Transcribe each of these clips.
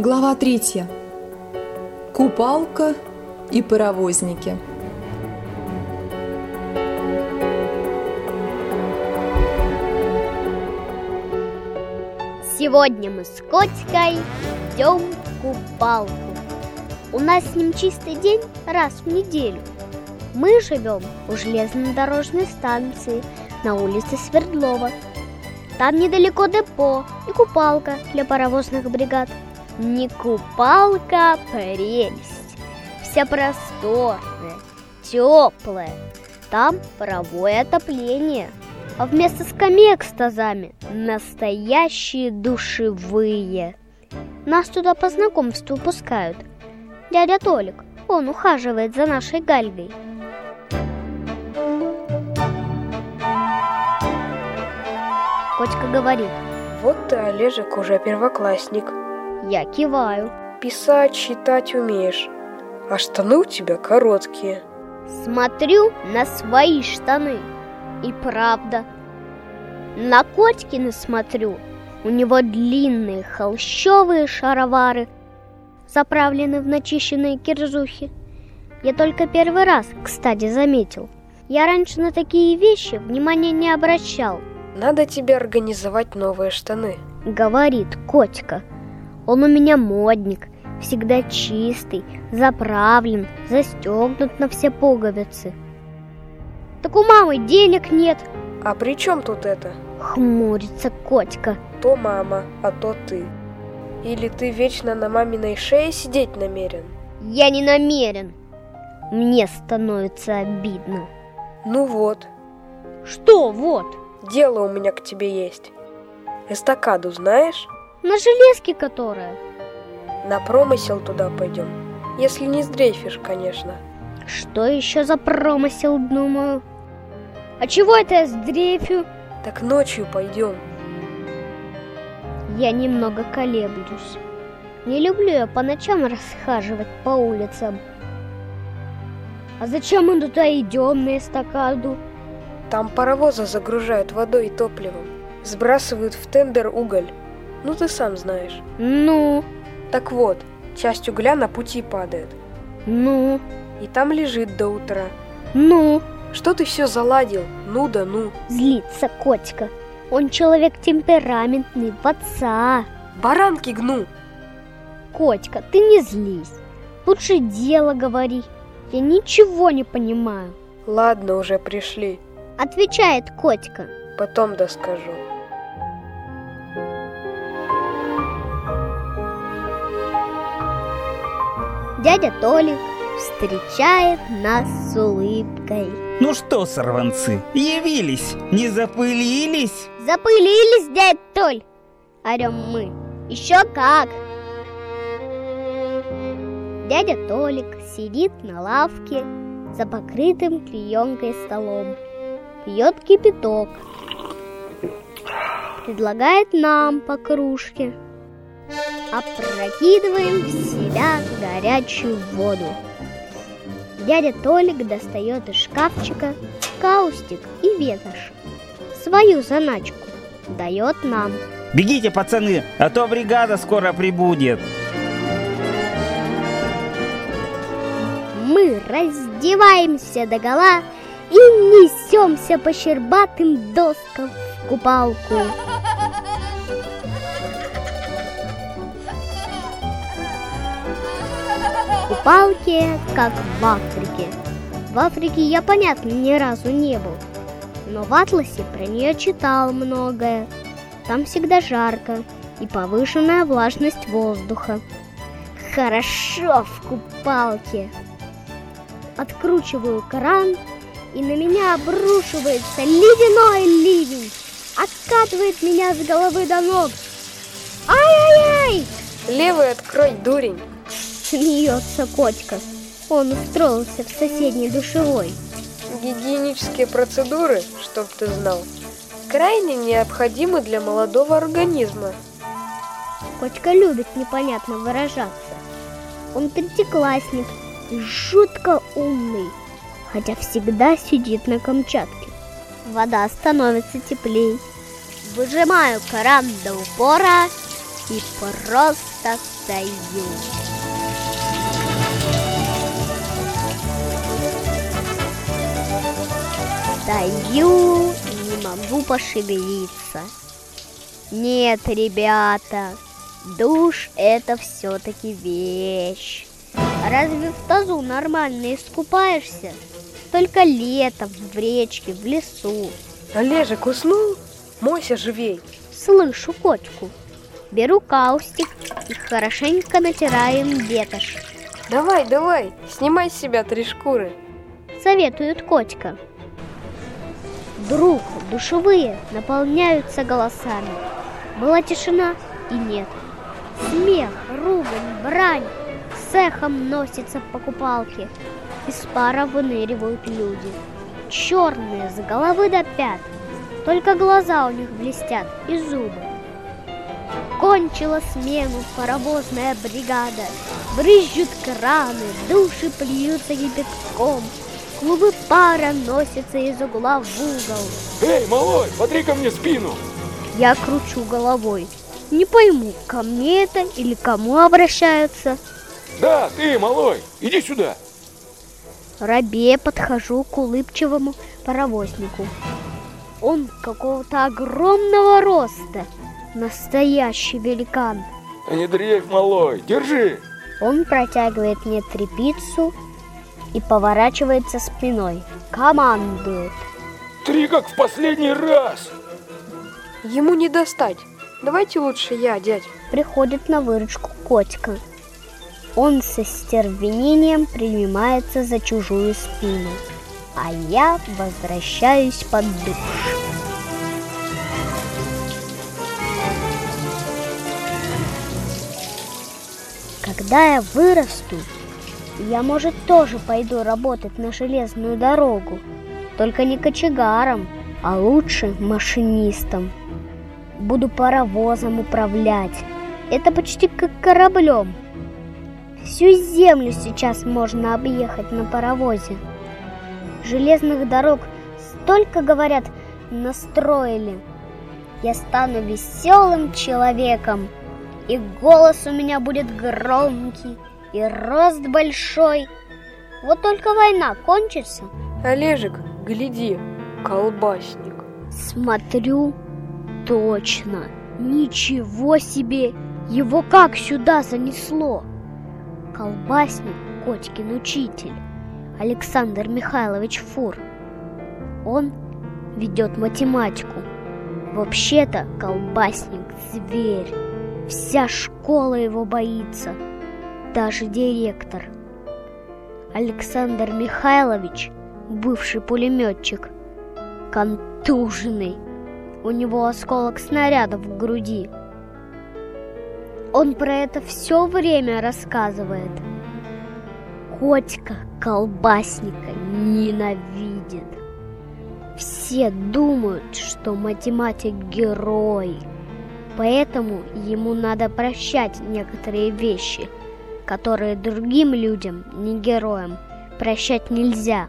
Глава третья. Купалка и паровозники. Сегодня мы с Котикой идем в купалку. У нас с ним чистый день раз в неделю. Мы живем у железнодорожной станции на улице Свердлова. Там недалеко депо и купалка для паровозных бригад. Не купалка, а прелесть. Вся просторная, теплая. Там паровое отопление. А вместо скамеек с тазами настоящие душевые. Нас туда по знакомству пускают. Дядя Толик, он ухаживает за нашей Гальгой. Котика говорит. Вот ты, Олежек, уже первоклассник. Я киваю. Писать, читать умеешь. А штаны у тебя короткие. Смотрю на свои штаны. И правда. На Котькины смотрю. У него длинные холщовые шаровары, заправлены в начищенные кирзухи. Я только первый раз, кстати, заметил. Я раньше на такие вещи внимания не обращал. Надо тебе организовать новые штаны. Говорит Котика. Он у меня модник, всегда чистый, заправлен, застегнут на все пуговицы. Так у мамы денег нет. А при чем тут это? Хмурится Котика. То мама, а то ты. Или ты вечно на маминой шее сидеть намерен? Я не намерен. Мне становится обидно. Ну вот, Что вот? дело у меня к тебе есть. Эстакаду знаешь? На железке которая? На промысел туда пойдем. Если не сдрейфишь, конечно. Что еще за промысел, думаю? А чего это я сдрефю? Так ночью пойдем. Я немного колеблюсь. Не люблю я по ночам расхаживать по улицам. А зачем мы туда идем на эстакаду? Там паровозы загружают водой и топливом. Сбрасывают в тендер уголь. Ну ты сам знаешь. Ну, Так вот, часть угля на пути падает. ну, И там лежит до утра. ну, Что ты все заладил? Ну да ну. злится котика. Он человек темпераментный, в отца. Баранки гну. Котика, ты не злись. Лучше дело говори. Я ничего не понимаю. Ладно, уже пришли. Отвечает котика. Потом доскажу. Дядя Толик встречает нас с улыбкой. Ну что, сорванцы, явились, не запылились? Запылились, дядя Толь? Орем мы. Еще как! Дядя Толик сидит на лавке за покрытым клеенкой столом. Пьет кипяток. Предлагает нам по кружке. Опрокидываем в себя горячую воду. Дядя Толик достает из шкафчика каустик и ветошь. Свою заначку дает нам. Бегите, пацаны, а то бригада скоро прибудет. Мы раздеваемся до гола и несемся по щербатым доскам в купалку. Купалки, как в Африке. В Африке я, понятно, ни разу не был. Но в Атласе про нее читал многое. Там всегда жарко и повышенная влажность воздуха. Хорошо в купалке. Откручиваю кран, и на меня обрушивается ледяной ливень. Откатывает меня с головы до ног. Ай-яй-яй! Левый открой, дурень. Смеется котика. Он устроился в соседней душевой. Гигиенические процедуры, чтоб ты знал, крайне необходимы для молодого организма. Котика любит непонятно выражаться. Он третьеклассник и жутко умный, хотя всегда сидит на Камчатке. Вода становится теплей. Выжимаю кран до упора и просто стою. Стою и не могу пошевелиться. Нет, ребята, душ это все-таки вещь. Разве в тазу нормально искупаешься? Только летом, в речке, в лесу. Олежек уснул? Мойся живей. Слышу котику. Беру каустик и хорошенько натираем ветошь. Давай, давай, снимай с себя три шкуры. Советует котика. Вдруг душевые наполняются голосами. Была тишина и нет. Смех, ругань, брань с эхом носится по купалке. Из пара выныривают люди. Черные с головы до пят. Только глаза у них блестят и зубы. Кончила смену паровозная бригада. Брызжут краны, души плюются кипятком. Клубы пара носятся из угла в угол. Эй, малой, смотри ко мне спину! Я кручу головой. Не пойму, ко мне это или кому обращаются. Да, ты, малой, иди сюда. Рабе подхожу к улыбчивому паровознику. Он какого-то огромного роста. Настоящий великан. Не дрейф, малой, держи. Он протягивает мне трепицу и поворачивается спиной. Командует. Три как в последний раз. Ему не достать. Давайте лучше я, дядь. Приходит на выручку котика. Он со стервенением принимается за чужую спину, а я возвращаюсь под душ. Когда я вырасту, я, может, тоже пойду работать на железную дорогу. Только не кочегаром, а лучше машинистом. Буду паровозом управлять. Это почти как кораблем. Всю землю сейчас можно объехать на паровозе. Железных дорог столько, говорят, настроили. Я стану веселым человеком, и голос у меня будет громкий, и рост большой. Вот только война кончится. Олежек, гляди, колбасник. Смотрю, точно. Ничего себе! Его как сюда занесло? Колбасник Котькин учитель Александр Михайлович Фур. Он ведет математику. Вообще-то колбасник зверь. Вся школа его боится. Даже директор. Александр Михайлович, бывший пулеметчик, контуженный. У него осколок снаряда в груди. Он про это все время рассказывает. Котика колбасника ненавидит. Все думают, что математик герой. Поэтому ему надо прощать некоторые вещи, которые другим людям, не героям, прощать нельзя.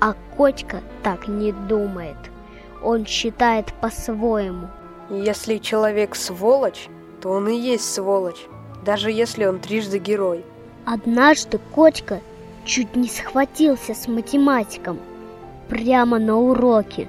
А Котька так не думает. Он считает по-своему. Если человек сволочь, то он и есть сволочь, даже если он трижды герой. Однажды Котька чуть не схватился с математиком прямо на уроке.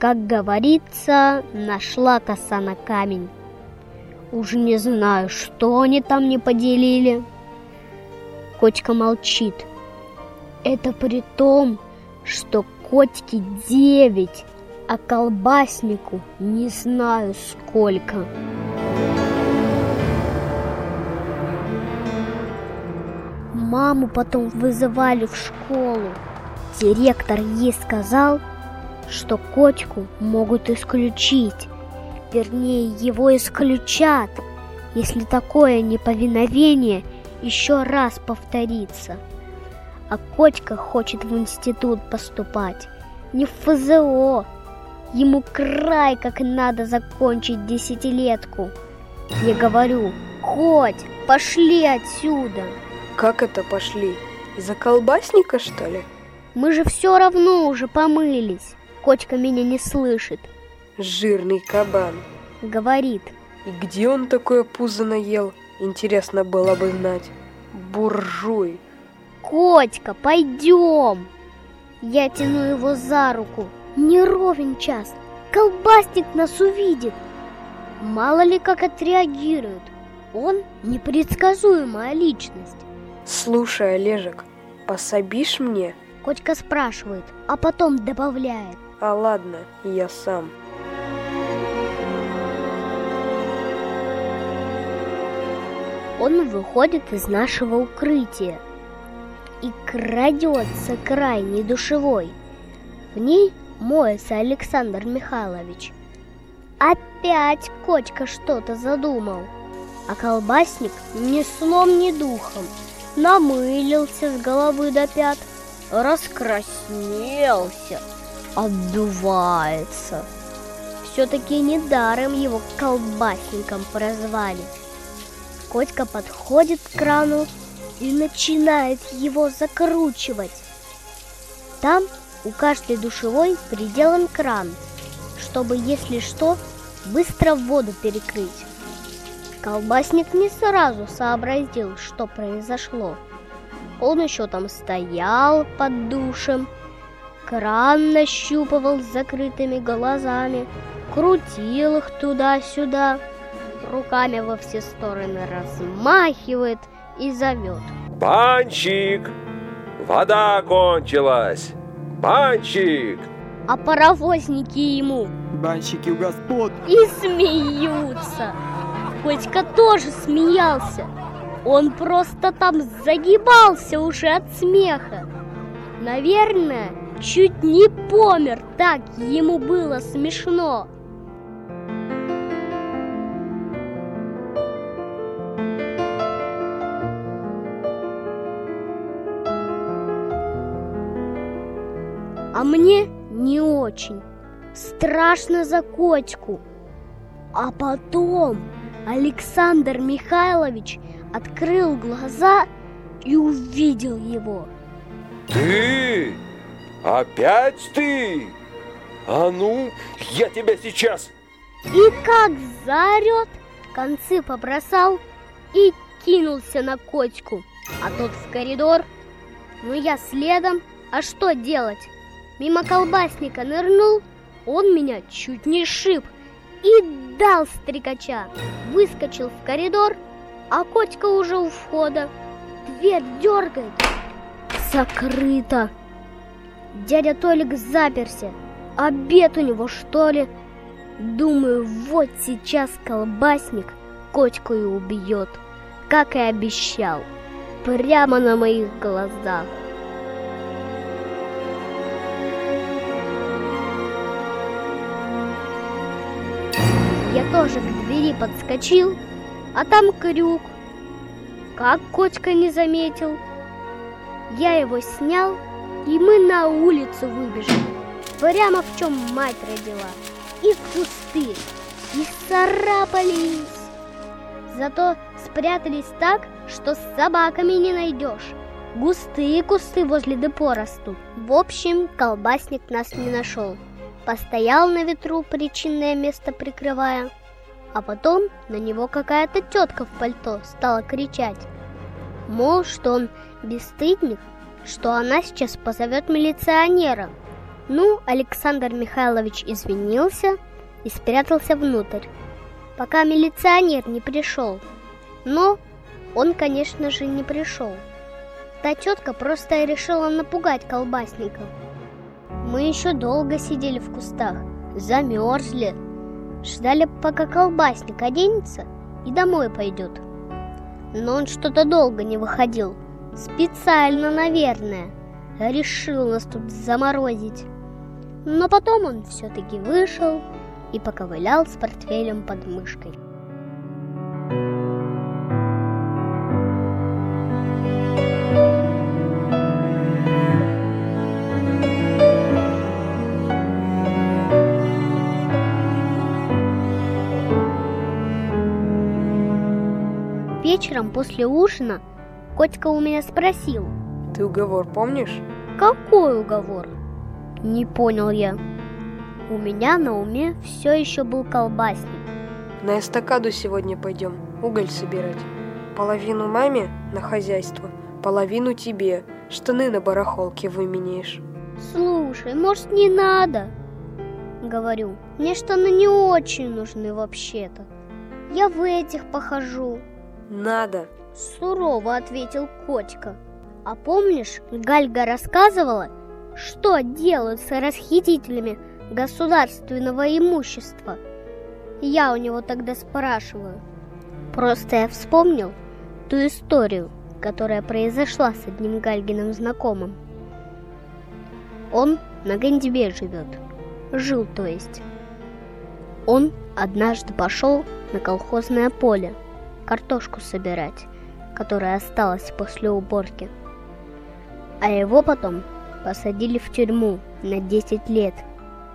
Как говорится, нашла коса на камень. Уж не знаю, что они там не поделили. Котька молчит. Это при том, что Котьке девять, а колбаснику не знаю сколько. Маму потом вызывали в школу. Директор ей сказал, что котику могут исключить. Вернее, его исключат, если такое неповиновение еще раз повторится. А котика хочет в институт поступать, не в ФЗО. Ему край как надо закончить десятилетку. Я говорю, Коть, пошли отсюда. Как это пошли? Из-за колбасника, что ли? Мы же все равно уже помылись. Котика меня не слышит. Жирный кабан. Говорит, И где он такое пузо наел? Интересно было бы знать. Буржуй. Котька, пойдем. Я тяну его за руку. Не ровен час. Колбасник нас увидит. Мало ли как отреагирует. Он непредсказуемая личность. Слушай, Олежек, пособишь мне? Котька спрашивает, а потом добавляет. А ладно, я сам. Он выходит из нашего укрытия и крадется к крайней душевой. В ней моется Александр Михайлович. Опять Котька что-то задумал. А колбасник ни сном, ни духом намылился с головы до пят, раскраснелся, отдувается. Все-таки недаром его колбасником прозвали. Котька подходит к крану и начинает его закручивать. Там у каждой душевой приделан кран, чтобы, если что, быстро воду перекрыть. Колбасник не сразу сообразил, что произошло. Он еще там стоял под душем, кран нащупывал с закрытыми глазами, крутил их туда-сюда, руками во все стороны размахивает и зовет. Банчик! Вода кончилась! Банчик! А паровозники ему Банщики у господ. и смеются. Котька тоже смеялся. Он просто там загибался уже от смеха. Наверное, чуть не помер, так ему было смешно. Мне не очень. Страшно за котику. А потом Александр Михайлович открыл глаза и увидел его. Ты? Опять ты? А ну, я тебя сейчас... И как заорет, концы побросал и кинулся на котику. А тот в коридор. Ну я следом. А что делать? Мимо колбасника нырнул, он меня чуть не шиб и дал стрекача. Выскочил в коридор, а котика уже у входа. Дверь дергает. Закрыто. Дядя Толик заперся. Обед у него, что ли? Думаю, вот сейчас колбасник котику и убьет, как и обещал, прямо на моих глазах. Я тоже к двери подскочил, а там крюк. Как котика не заметил. Я его снял, и мы на улицу выбежали. Прямо в чем мать родила. И в кусты, и царапались. Зато спрятались так, что с собаками не найдешь. Густые кусты возле депо растут. В общем, колбасник нас не нашел. Постоял на ветру, причинное место прикрывая. А потом на него какая-то тетка в пальто стала кричать. Мол, что он бесстыдник, что она сейчас позовет милиционера. Ну, Александр Михайлович извинился и спрятался внутрь, пока милиционер не пришел. Но он, конечно же, не пришел. Та тетка просто решила напугать колбасника. Мы еще долго сидели в кустах, замерзли, ждали, пока колбасник оденется и домой пойдет. Но он что-то долго не выходил, специально, наверное, решил нас тут заморозить. Но потом он все-таки вышел и поковылял с портфелем под мышкой. Вечером после ужина Котька у меня спросил, Ты уговор помнишь? какой уговор? Не понял я. У меня на уме все еще был колбасник. На эстакаду сегодня пойдем, уголь собирать. Половину маме на хозяйство, половину тебе. Штаны на барахолке выменяешь. Слушай, может не надо? Говорю, мне штаны не очень нужны вообще-то. Я в этих похожу. Надо. Сурово ответил Котика. А помнишь, Гальга рассказывала, что делают с расхитителями государственного имущества? Я у него тогда спрашиваю. Просто я вспомнил ту историю, которая произошла с одним Гальгиным знакомым. Он на Гандибе живет. Жил, то есть. Он однажды пошел на колхозное поле картошку собирать, которая осталась после уборки. А его потом посадили в тюрьму на 10 лет.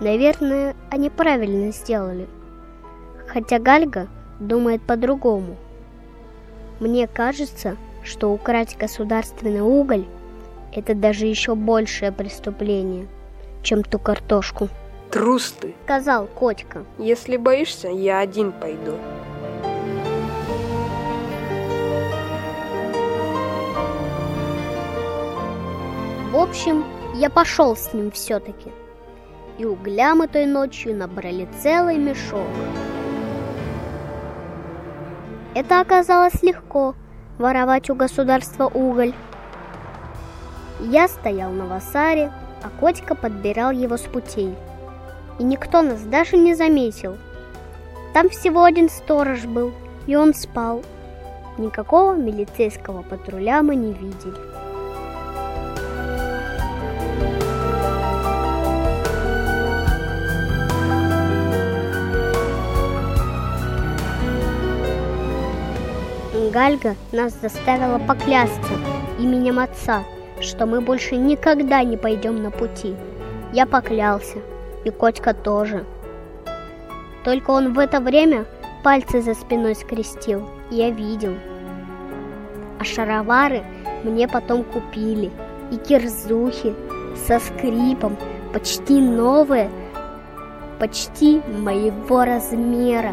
Наверное, они правильно сделали. Хотя Гальга думает по-другому. Мне кажется, что украть государственный уголь – это даже еще большее преступление, чем ту картошку. Трус ты. Сказал Котька. Если боишься, я один пойду. В общем, я пошел с ним все-таки. И угля мы той ночью набрали целый мешок. Это оказалось легко – воровать у государства уголь. Я стоял на васаре, а Котика подбирал его с путей. И никто нас даже не заметил. Там всего один сторож был, и он спал. Никакого милицейского патруля мы не видели. Гальга нас заставила поклясться именем отца, что мы больше никогда не пойдем на пути. Я поклялся, и Котька тоже. Только он в это время пальцы за спиной скрестил, я видел. А шаровары мне потом купили, и кирзухи со скрипом, почти новые, почти моего размера.